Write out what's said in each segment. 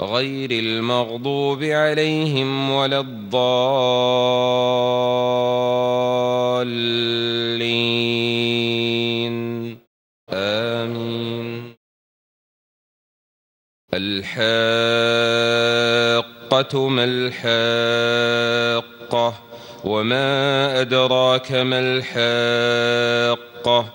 غير المغضوب عليهم ولا الضالين. آمين. الحاقة ما الحاقة وما أدراك ما الحاقة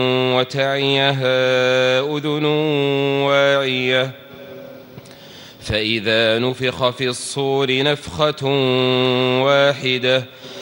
وتعيها أذن واعية. فإذا نفخ في الصور نفخة واحدة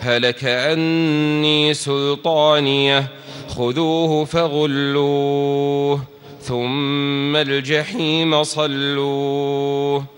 هلك عني سلطانية خذوه فغلوه ثم الجحيم صلوه.